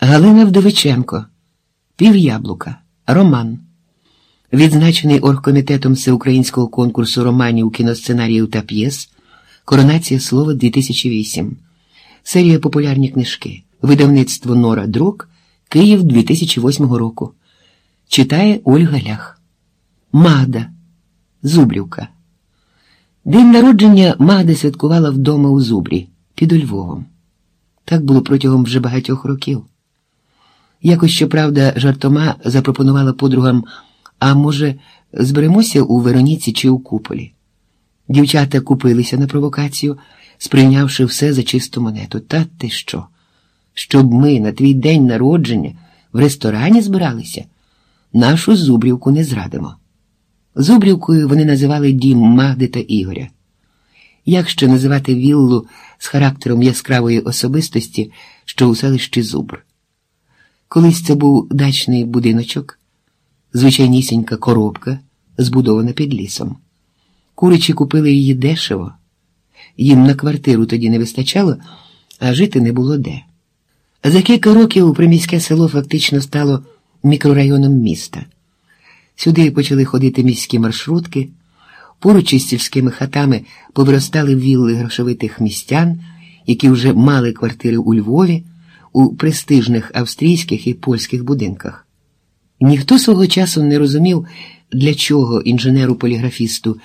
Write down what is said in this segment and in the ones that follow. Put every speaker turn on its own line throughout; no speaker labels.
Галина Вдовиченко, Пів'яблука, Роман. Відзначений оргкомітетом Всеукраїнського конкурсу романів, кіносценаріїв та п'єс Коронація слова 2008. Серія Популярні книжки. Видавництво Нора Друк. Київ 2008 року. Читає Ольга Лях. Магда. Зубрівка. День народження Магда святкувала вдома у Зубрі під Львовом. Так було протягом вже багатьох років. Якось, щоправда, жартома запропонувала подругам, а може, зберемося у Вероніці чи у куполі. Дівчата купилися на провокацію, сприйнявши все за чисту монету. Та ти що? Щоб ми на твій день народження в ресторані збиралися, нашу Зубрівку не зрадимо. Зубрівкою вони називали дім Магди та Ігоря. Як ще називати віллу з характером яскравої особистості, що у селищі Зубр? Колись це був дачний будиночок, звичайнісінька коробка, збудована під лісом. Куричі купили її дешево, їм на квартиру тоді не вистачало, а жити не було де. За кілька років приміське село фактично стало мікрорайоном міста. Сюди почали ходити міські маршрутки, поруч із сільськими хатами повиростали вілли грошовитих містян, які вже мали квартири у Львові, у престижних австрійських і польських будинках. Ніхто свого часу не розумів, для чого інженеру-поліграфісту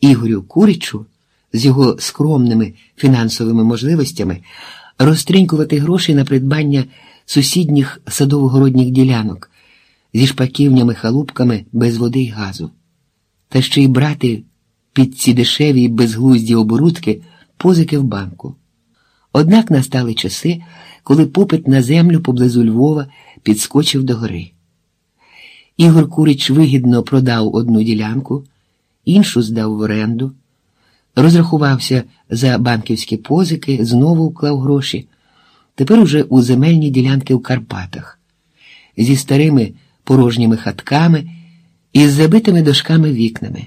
Ігорю Куричу з його скромними фінансовими можливостями розтринькувати гроші на придбання сусідніх садово-городніх ділянок зі шпаківнями халупками без води й газу, та ще й брати під ці дешеві безглузді оборудки позики в банку. Однак настали часи, коли попит на землю поблизу Львова підскочив до гори. Ігор Курич вигідно продав одну ділянку, іншу здав в оренду, розрахувався за банківські позики, знову вклав гроші, тепер уже у земельні ділянки в Карпатах, зі старими порожніми хатками і з забитими дошками вікнами,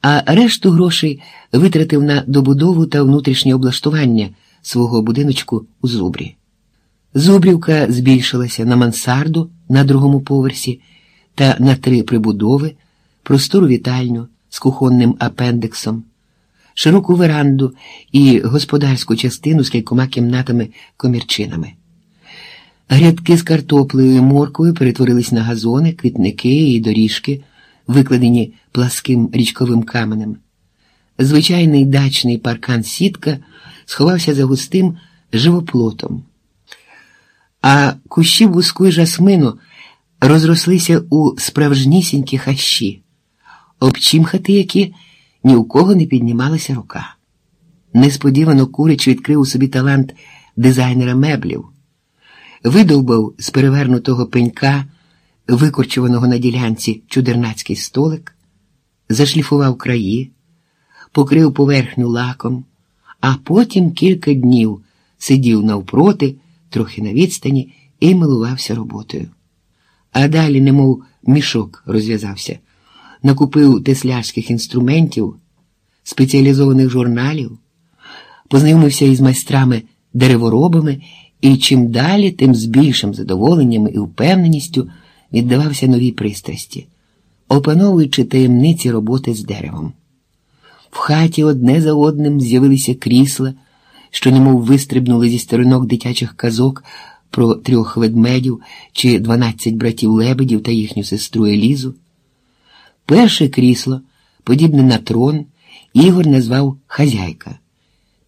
а решту грошей витратив на добудову та внутрішнє облаштування свого будиночку у Зубрі. Зубрівка збільшилася на мансарду на другому поверсі та на три прибудови, простору вітальню з кухонним апендексом, широку веранду і господарську частину з кількома кімнатами-комірчинами. Грядки з картоплею і морквою перетворились на газони, квітники і доріжки, викладені пласким річковим каменем. Звичайний дачний паркан сітка сховався за густим живоплотом, а кущі вуску й жасмину розрослися у справжнісінькі хащі, обчимхати які ні у кого не піднімалася рука. Несподівано Курич відкрив у собі талант дизайнера меблів, видовбав з перевернутого пенька, викорчуваного на ділянці чудернацький столик, зашліфував краї, покрив поверхню лаком, а потім кілька днів сидів навпроти, трохи на відстані, і милувався роботою. А далі, немов мішок розв'язався, накупив теслярських інструментів, спеціалізованих журналів, познайомився із майстрами дереворобами і чим далі, тим з більшим задоволенням і впевненістю віддавався новій пристрасті, опановуючи таємниці роботи з деревом. В хаті одне за одним з'явилися крісла, що немов вистрибнули зі сторінок дитячих казок про трьох ведмедів чи дванадцять братів лебедів та їхню сестру Елізу. Перше крісло, подібне на трон, Ігор назвав хазяйка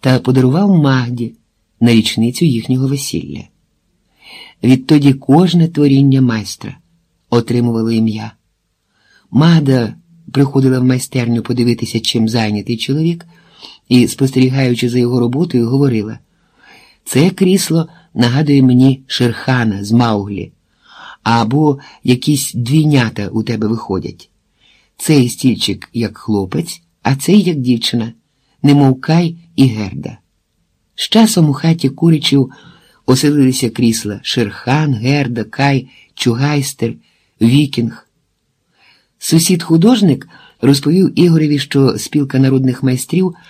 та подарував Магді на річницю їхнього весілля. Відтоді кожне творіння майстра отримувало ім'я. Магда приходила в майстерню подивитися, чим зайнятий чоловік, і, спостерігаючи за його роботою, говорила: це крісло нагадує мені Шерхана з Мауглі, або якісь двійнята у тебе виходять. Цей стільчик як хлопець, а цей як дівчина, немов Кай і Герда. З часом у хаті куричів оселилися крісла Шерхан, Герда, Кай, Чугайстер, Вікінг. Сусід художник розповів Ігореві, що спілка народних майстрів